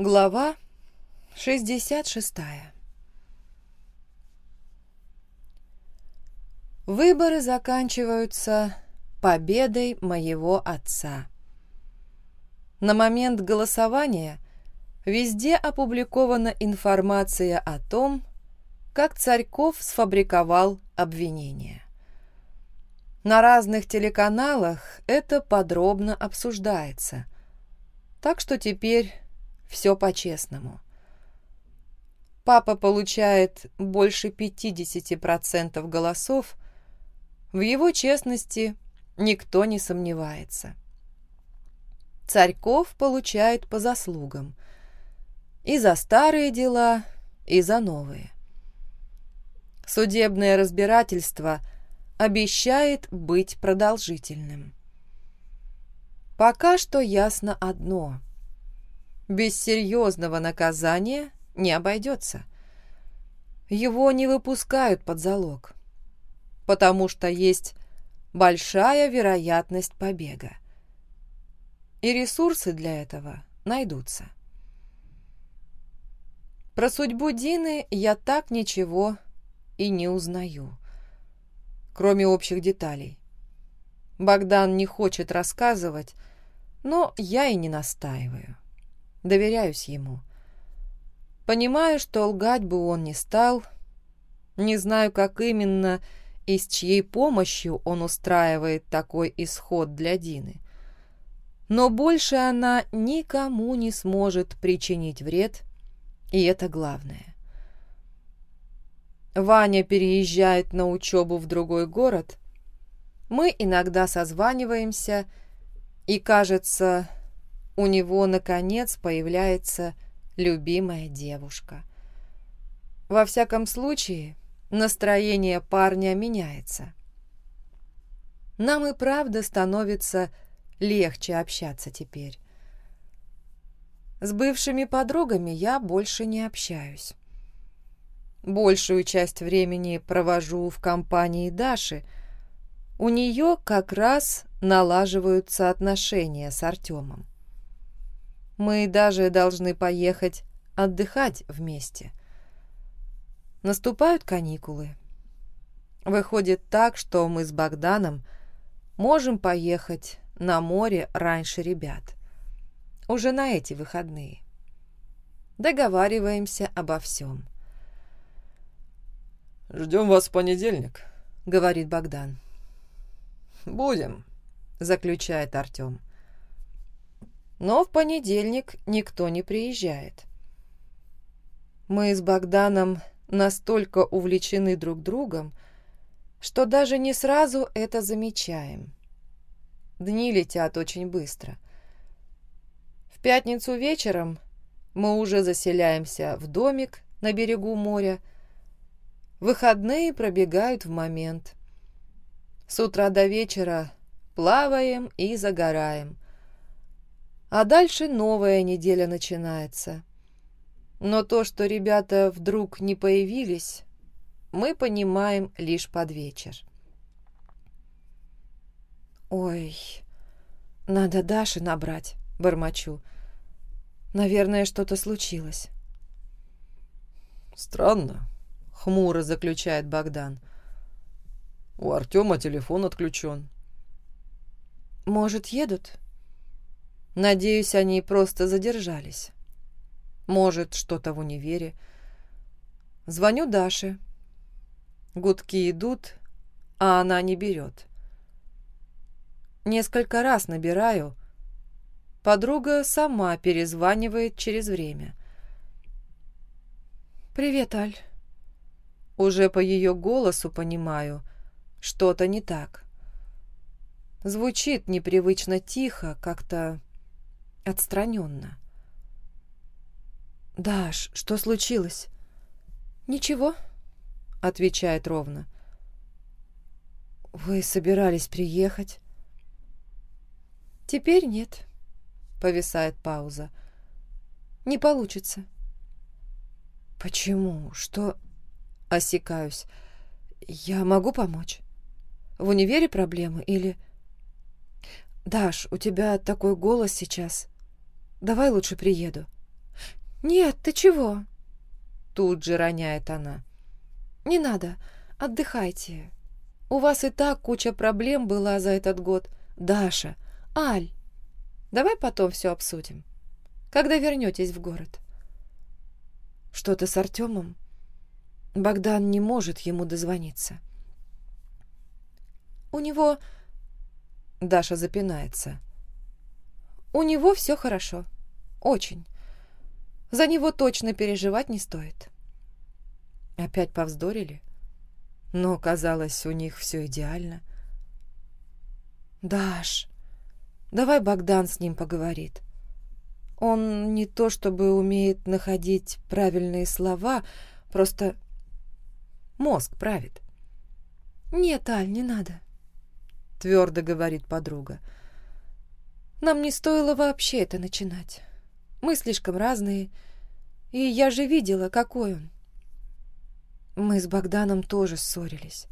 Глава 66 Выборы заканчиваются победой моего отца. На момент голосования везде опубликована информация о том, как Царьков сфабриковал обвинения. На разных телеканалах это подробно обсуждается, так что теперь все по-честному. Папа получает больше 50% голосов, в его честности никто не сомневается. Царьков получает по заслугам. И за старые дела, и за новые. Судебное разбирательство обещает быть продолжительным. Пока что ясно одно. Без серьезного наказания не обойдется. Его не выпускают под залог, потому что есть большая вероятность побега. И ресурсы для этого найдутся. Про судьбу Дины я так ничего и не узнаю, кроме общих деталей. Богдан не хочет рассказывать, но я и не настаиваю. Доверяюсь ему. Понимаю, что лгать бы он не стал. Не знаю, как именно и с чьей помощью он устраивает такой исход для Дины. Но больше она никому не сможет причинить вред, и это главное. Ваня переезжает на учебу в другой город. Мы иногда созваниваемся, и, кажется, у него, наконец, появляется любимая девушка. Во всяком случае, настроение парня меняется. Нам и правда становится легче общаться теперь. С бывшими подругами я больше не общаюсь. Большую часть времени провожу в компании Даши. У нее как раз налаживаются отношения с Артемом. Мы даже должны поехать отдыхать вместе. Наступают каникулы. Выходит так, что мы с Богданом можем поехать на море раньше ребят. Уже на эти выходные. Договариваемся обо всем. «Ждем вас в понедельник», — говорит Богдан. «Будем», — заключает Артем. Но в понедельник никто не приезжает. Мы с Богданом настолько увлечены друг другом, что даже не сразу это замечаем. Дни летят очень быстро. В пятницу вечером мы уже заселяемся в домик на берегу моря. Выходные пробегают в момент. С утра до вечера плаваем и загораем. А дальше новая неделя начинается. Но то, что ребята вдруг не появились, мы понимаем лишь под вечер. «Ой, надо Даше набрать», — бормочу. «Наверное, что-то случилось». «Странно», — хмуро заключает Богдан. «У Артема телефон отключен». «Может, едут?» «Надеюсь, они просто задержались». Может, что-то в универе. Звоню Даше. Гудки идут, а она не берет. Несколько раз набираю. Подруга сама перезванивает через время. «Привет, Аль». Уже по ее голосу понимаю, что-то не так. Звучит непривычно тихо, как-то отстраненно. «Даш, что случилось?» «Ничего», — отвечает ровно. «Вы собирались приехать?» «Теперь нет», — повисает пауза. «Не получится». «Почему? Что...» Осекаюсь. «Я могу помочь? В универе проблемы или...» «Даш, у тебя такой голос сейчас. Давай лучше приеду». «Нет, ты чего?» Тут же роняет она. «Не надо, отдыхайте. У вас и так куча проблем была за этот год. Даша, Аль, давай потом все обсудим. Когда вернетесь в город?» «Что-то с Артемом?» Богдан не может ему дозвониться. «У него...» Даша запинается. «У него все хорошо. Очень. За него точно переживать не стоит». Опять повздорили? Но, казалось, у них все идеально. «Даш, давай Богдан с ним поговорит. Он не то чтобы умеет находить правильные слова, просто мозг правит». «Нет, Аль, не надо», — твердо говорит подруга. «Нам не стоило вообще это начинать. Мы слишком разные, и я же видела, какой он. Мы с Богданом тоже ссорились.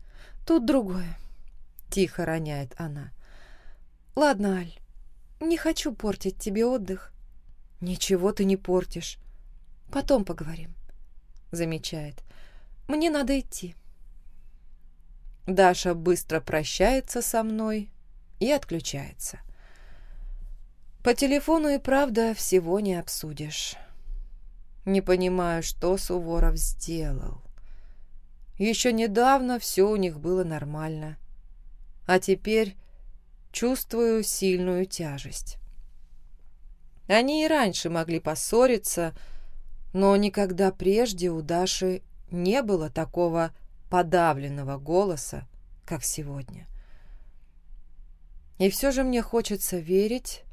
Тут другое. Тихо роняет она. Ладно, Аль, не хочу портить тебе отдых. Ничего ты не портишь. Потом поговорим. Замечает. Мне надо идти. Даша быстро прощается со мной и отключается. По телефону и правда всего не обсудишь. Не понимаю, что Суворов сделал. Еще недавно все у них было нормально. А теперь чувствую сильную тяжесть. Они и раньше могли поссориться, но никогда прежде у Даши не было такого подавленного голоса, как сегодня. И все же мне хочется верить,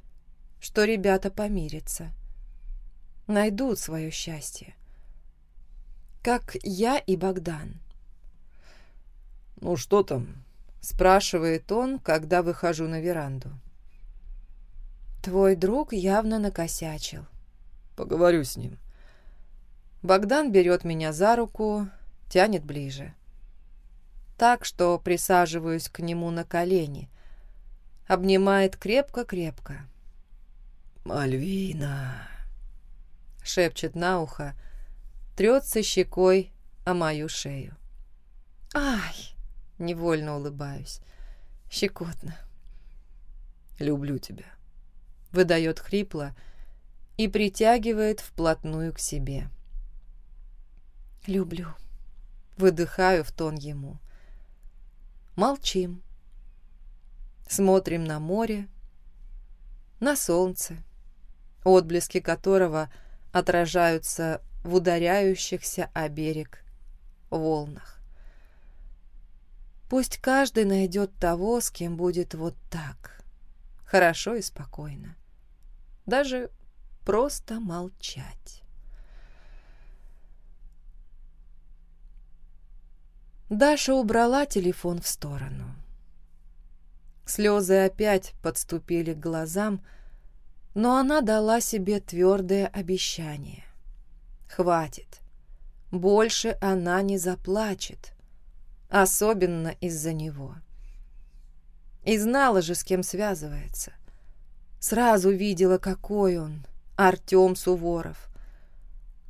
что ребята помирятся, найдут свое счастье, как я и Богдан. «Ну что там?» — спрашивает он, когда выхожу на веранду. «Твой друг явно накосячил». «Поговорю с ним». Богдан берет меня за руку, тянет ближе. Так, что присаживаюсь к нему на колени. Обнимает крепко-крепко. «Мальвина!» — шепчет на ухо, трется щекой о мою шею. «Ай!» Невольно улыбаюсь. Щекотно. «Люблю тебя», — выдает хрипло и притягивает вплотную к себе. «Люблю», — выдыхаю в тон ему. Молчим. Смотрим на море, на солнце, отблески которого отражаются в ударяющихся о берег волнах. Пусть каждый найдет того, с кем будет вот так. Хорошо и спокойно. Даже просто молчать. Даша убрала телефон в сторону. Слезы опять подступили к глазам, но она дала себе твердое обещание. Хватит. Больше она не заплачет особенно из-за него. И знала же, с кем связывается. Сразу видела, какой он, Артем Суворов.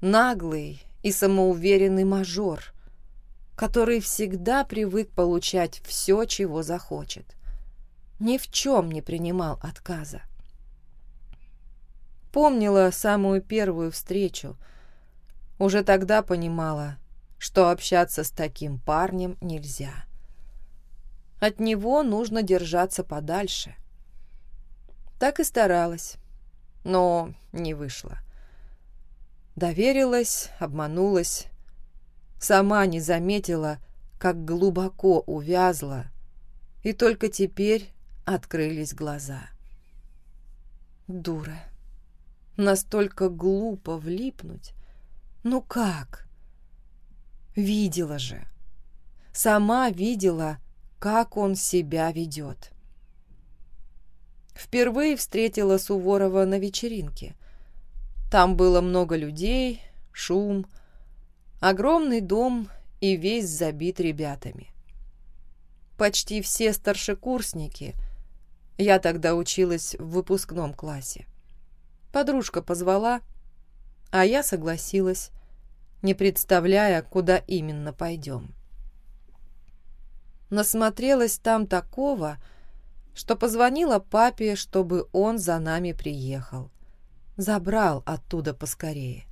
Наглый и самоуверенный мажор, который всегда привык получать все, чего захочет. Ни в чем не принимал отказа. Помнила самую первую встречу. Уже тогда понимала, что общаться с таким парнем нельзя. От него нужно держаться подальше. Так и старалась, но не вышло. Доверилась, обманулась, сама не заметила, как глубоко увязла, и только теперь открылись глаза. Дура. Настолько глупо влипнуть. Ну как? Видела же. Сама видела, как он себя ведет. Впервые встретила Суворова на вечеринке. Там было много людей, шум, огромный дом и весь забит ребятами. Почти все старшекурсники. Я тогда училась в выпускном классе. Подружка позвала. А я согласилась, не представляя, куда именно пойдем. Насмотрелась там такого, что позвонила папе, чтобы он за нами приехал. Забрал оттуда поскорее.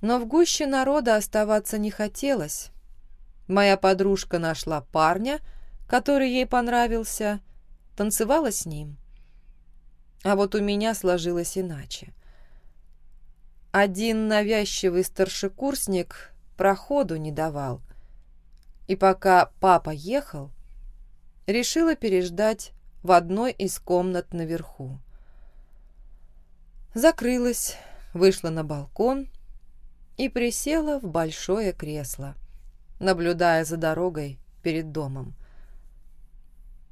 Но в гуще народа оставаться не хотелось. Моя подружка нашла парня, который ей понравился, танцевала с ним. А вот у меня сложилось иначе. Один навязчивый старшекурсник проходу не давал. И пока папа ехал, решила переждать в одной из комнат наверху. Закрылась, вышла на балкон и присела в большое кресло, наблюдая за дорогой перед домом.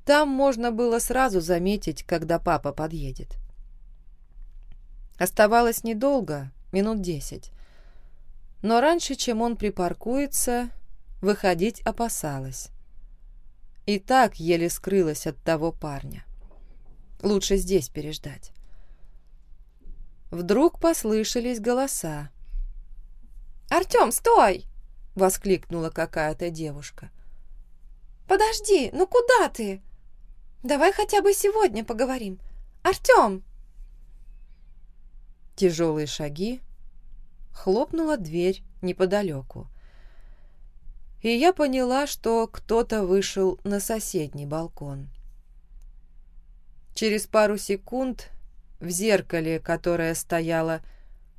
Там можно было сразу заметить, когда папа подъедет. Оставалось недолго, минут десять. Но раньше, чем он припаркуется, выходить опасалась. И так еле скрылась от того парня. Лучше здесь переждать. Вдруг послышались голоса. «Артем, стой!» — воскликнула какая-то девушка. «Подожди, ну куда ты? Давай хотя бы сегодня поговорим. Артем!» Тяжелые шаги. Хлопнула дверь неподалеку. И я поняла, что кто-то вышел на соседний балкон. Через пару секунд в зеркале, которое стояло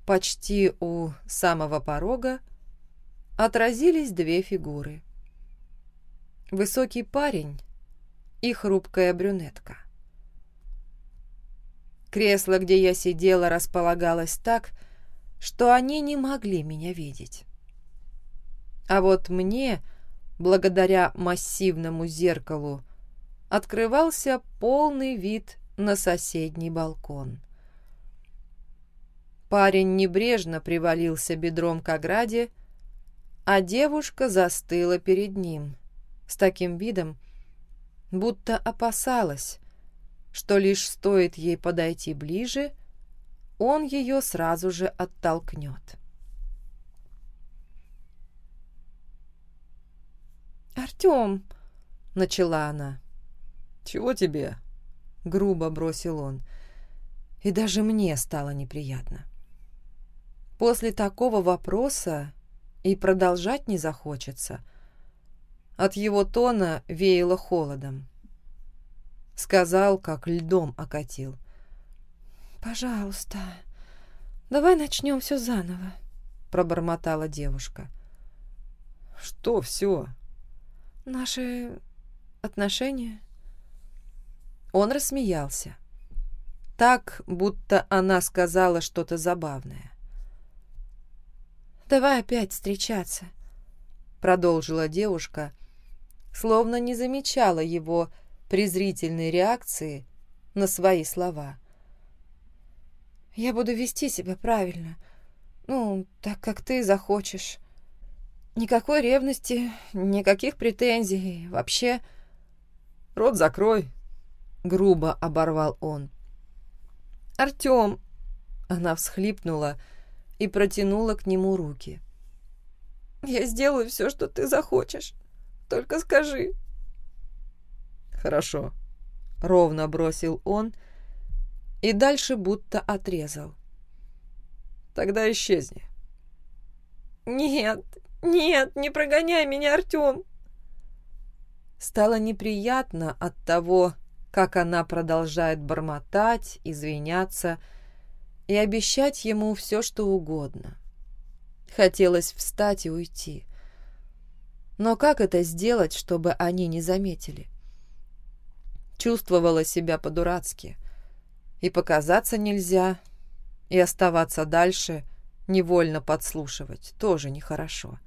почти у самого порога, отразились две фигуры. Высокий парень и хрупкая брюнетка. Кресло, где я сидела, располагалось так, что они не могли меня видеть. А вот мне, благодаря массивному зеркалу, открывался полный вид на соседний балкон. Парень небрежно привалился бедром к ограде, а девушка застыла перед ним с таким видом, будто опасалась, что лишь стоит ей подойти ближе, он ее сразу же оттолкнет. «Артем!» — начала она. «Чего тебе?» — грубо бросил он. И даже мне стало неприятно. После такого вопроса и продолжать не захочется. От его тона веяло холодом. Сказал, как льдом окатил. «Пожалуйста, давай начнем все заново», — пробормотала девушка. «Что все?» «Наши отношения». Он рассмеялся. Так, будто она сказала что-то забавное. «Давай опять встречаться», — продолжила девушка, словно не замечала его презрительной реакции на свои слова. «Я буду вести себя правильно, ну, так как ты захочешь. Никакой ревности, никаких претензий, вообще...» «Рот закрой», — грубо оборвал он. «Артем!» — она всхлипнула и протянула к нему руки. «Я сделаю все, что ты захочешь. Только скажи». «Хорошо», — ровно бросил он и дальше будто отрезал. «Тогда исчезни». «Нет, нет, не прогоняй меня, Артем!» Стало неприятно от того, как она продолжает бормотать, извиняться и обещать ему все, что угодно. Хотелось встать и уйти. Но как это сделать, чтобы они не заметили? Чувствовала себя по-дурацки. И показаться нельзя, и оставаться дальше, невольно подслушивать, тоже нехорошо.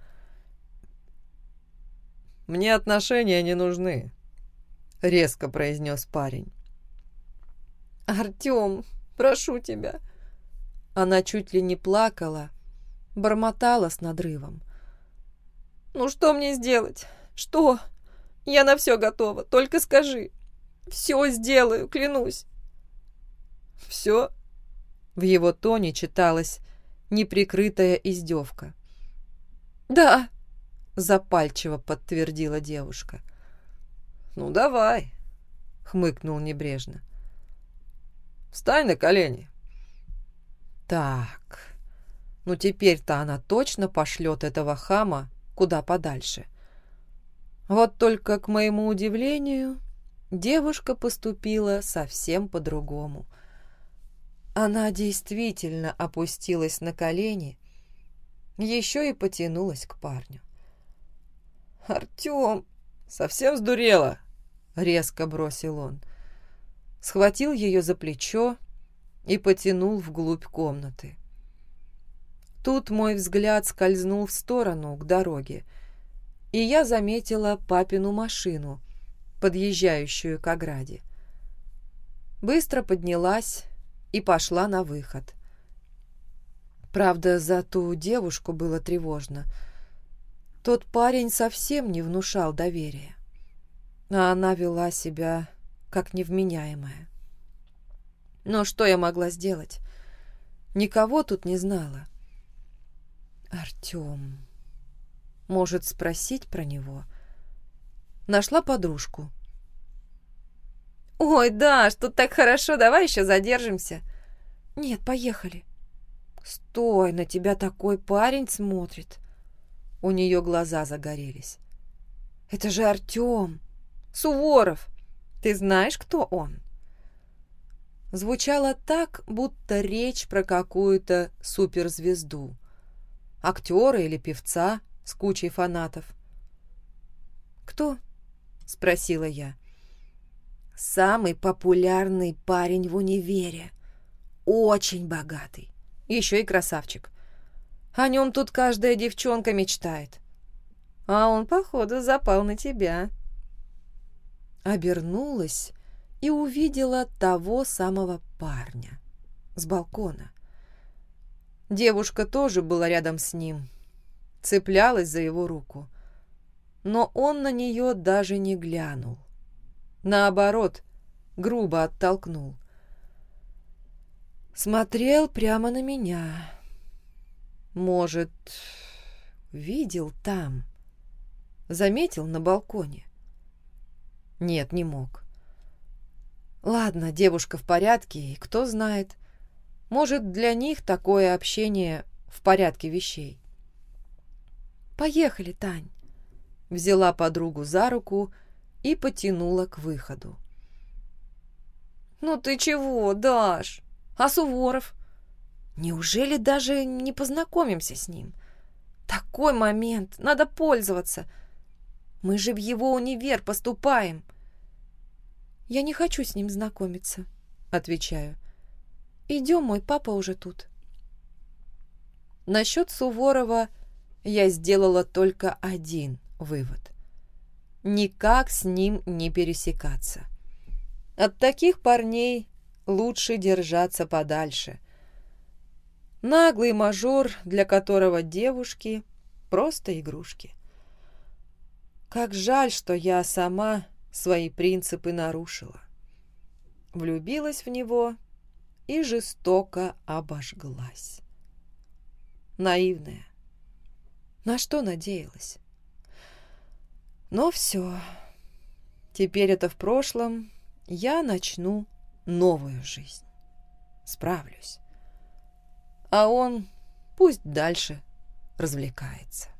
«Мне отношения не нужны», — резко произнес парень. «Артем, прошу тебя!» Она чуть ли не плакала, бормотала с надрывом. «Ну что мне сделать? Что? Я на все готова, только скажи. Все сделаю, клянусь». «Все?» В его тоне читалось неприкрытая издевка. «Да», — запальчиво подтвердила девушка. «Ну, давай», — хмыкнул небрежно. «Встань на колени». «Так, ну теперь-то она точно пошлет этого хама куда подальше». Вот только, к моему удивлению, девушка поступила совсем по-другому. Она действительно опустилась на колени, еще и потянулась к парню. «Артем, совсем сдурела!» — резко бросил он. Схватил ее за плечо и потянул вглубь комнаты. Тут мой взгляд скользнул в сторону, к дороге, и я заметила папину машину, подъезжающую к ограде. Быстро поднялась и пошла на выход. Правда, за ту девушку было тревожно. Тот парень совсем не внушал доверия, а она вела себя как невменяемая. Но что я могла сделать? Никого тут не знала. Артем... Может, спросить про него? Нашла подружку. «Ой, да, что так хорошо, давай еще задержимся». «Нет, поехали». «Стой, на тебя такой парень смотрит». У нее глаза загорелись. «Это же Артем! Суворов! Ты знаешь, кто он?» Звучало так, будто речь про какую-то суперзвезду. Актера или певца, с кучей фанатов. «Кто?» — спросила я. «Самый популярный парень в универе. Очень богатый. Еще и красавчик. О нем тут каждая девчонка мечтает. А он, походу, запал на тебя». Обернулась и увидела того самого парня с балкона. Девушка тоже была рядом с ним, цеплялась за его руку. Но он на нее даже не глянул. Наоборот, грубо оттолкнул. Смотрел прямо на меня. Может, видел там? Заметил на балконе? Нет, не мог. Ладно, девушка в порядке, и кто знает. Может, для них такое общение в порядке вещей. «Поехали, Тань!» Взяла подругу за руку и потянула к выходу. «Ну ты чего, Даш? А Суворов? Неужели даже не познакомимся с ним? Такой момент, надо пользоваться. Мы же в его универ поступаем». «Я не хочу с ним знакомиться», — отвечаю. «Идем, мой папа уже тут». Насчет Суворова я сделала только один вывод. Никак с ним не пересекаться. От таких парней лучше держаться подальше. Наглый мажор, для которого девушки — просто игрушки. Как жаль, что я сама свои принципы нарушила. Влюбилась в него и жестоко обожглась. Наивная, на что надеялась? Но все. Теперь это в прошлом. Я начну новую жизнь. Справлюсь. А он пусть дальше развлекается.